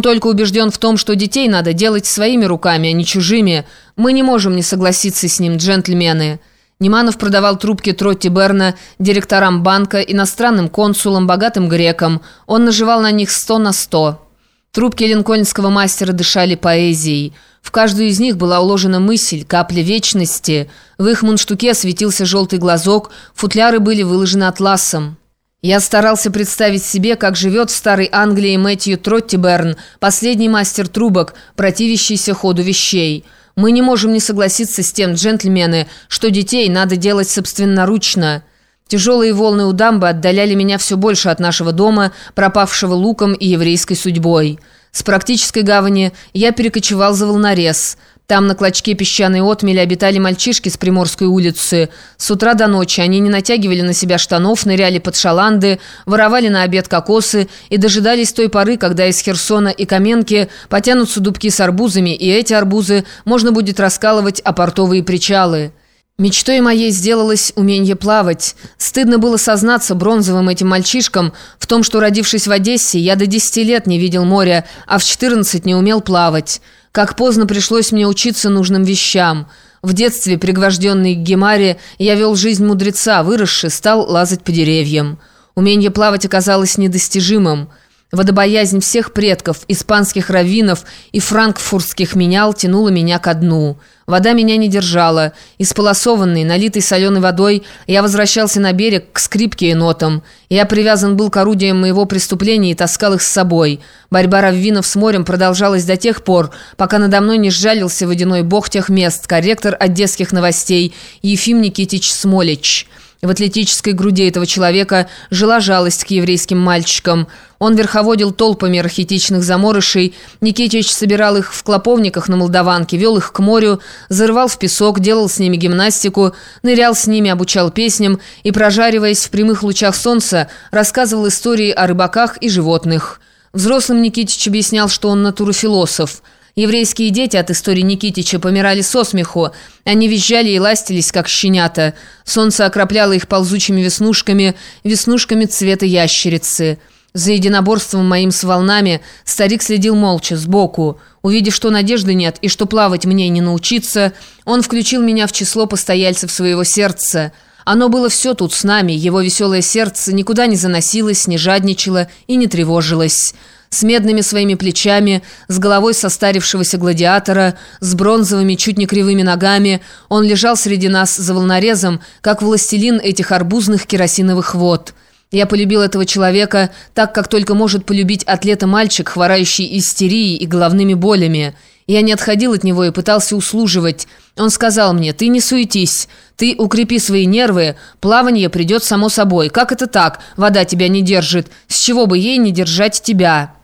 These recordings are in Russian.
Он только убежден в том, что детей надо делать своими руками, а не чужими. Мы не можем не согласиться с ним, джентльмены». Неманов продавал трубки Тротти Берна директорам банка, иностранным консулам, богатым грекам. Он наживал на них сто на сто. Трубки линкольнского мастера дышали поэзией. В каждую из них была уложена мысль, капля вечности. В их мундштуке светился желтый глазок, футляры были выложены атласом. Я старался представить себе, как живет в старой Англии Мэтью Троттиберн, последний мастер трубок, противящийся ходу вещей. Мы не можем не согласиться с тем, джентльмены, что детей надо делать собственноручно. Тяжелые волны у дамбы отдаляли меня все больше от нашего дома, пропавшего луком и еврейской судьбой. С практической гавани я перекочевал за волнорез – там на клочке песчаной отмели обитали мальчишки с Приморской улицы. С утра до ночи они не натягивали на себя штанов, ныряли под шаланды, воровали на обед кокосы и дожидались той поры, когда из Херсона и Каменки потянутся дубки с арбузами, и эти арбузы можно будет раскалывать о портовые причалы. Мечтой моей сделалось умение плавать. Стыдно было сознаться бронзовым этим мальчишкам в том, что, родившись в Одессе, я до 10 лет не видел моря, а в 14 не умел плавать. Как поздно пришлось мне учиться нужным вещам. В детстве, пригвожденный к Гемаре, я вел жизнь мудреца, выросший, стал лазать по деревьям. Умение плавать оказалось недостижимым. Водобоязнь всех предков, испанских раввинов и франкфуртских менял тянула меня ко дну. Вода меня не держала. Исполосованный, налитый соленой водой, я возвращался на берег к скрипке и нотам. Я привязан был к орудиям моего преступления и таскал их с собой. Борьба раввинов с морем продолжалась до тех пор, пока надо мной не сжалился водяной бог тех мест, корректор одесских новостей Ефим Никитич Смолич». В атлетической груди этого человека жила жалость к еврейским мальчикам. Он верховодил толпами архетичных заморышей, Никитич собирал их в клоповниках на Молдаванке, вел их к морю, зарывал в песок, делал с ними гимнастику, нырял с ними, обучал песням и, прожариваясь в прямых лучах солнца, рассказывал истории о рыбаках и животных. Взрослым Никитич объяснял, что он натурофилософ – Еврейские дети от истории Никитича помирали со смеху. Они визжали и ластились, как щенята. Солнце окропляло их ползучими веснушками, веснушками цвета ящерицы. За единоборством моим с волнами старик следил молча, сбоку. Увидев, что надежды нет и что плавать мне не научиться, он включил меня в число постояльцев своего сердца. Оно было все тут с нами, его веселое сердце никуда не заносилось, не жадничало и не тревожилось с медными своими плечами, с головой состарившегося гладиатора, с бронзовыми, чуть не кривыми ногами. Он лежал среди нас за волнорезом, как властелин этих арбузных керосиновых вод. Я полюбил этого человека так, как только может полюбить атлета-мальчик, хворающий истерией и головными болями. Я не отходил от него и пытался услуживать. Он сказал мне, ты не суетись, ты укрепи свои нервы, плавание придет само собой. Как это так? Вода тебя не держит. С чего бы ей не держать тебя?»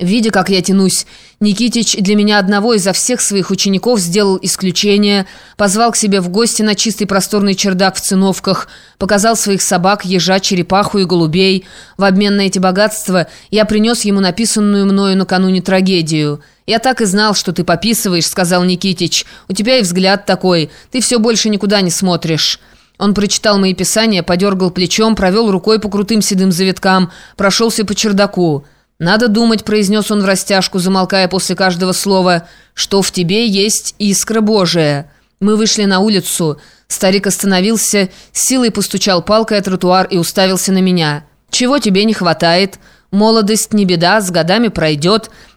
Видя, как я тянусь, Никитич для меня одного изо всех своих учеников сделал исключение, позвал к себе в гости на чистый просторный чердак в циновках, показал своих собак, ежа, черепаху и голубей. В обмен на эти богатства я принес ему написанную мною накануне трагедию. «Я так и знал, что ты пописываешь», — сказал Никитич. «У тебя и взгляд такой. Ты все больше никуда не смотришь». Он прочитал мои писания, подергал плечом, провел рукой по крутым седым завиткам, прошелся по чердаку. «Надо думать», — произнес он в растяжку, замолкая после каждого слова, «что в тебе есть искра Божия». Мы вышли на улицу. Старик остановился, силой постучал палкой о тротуар и уставился на меня. «Чего тебе не хватает? Молодость не беда, с годами пройдет.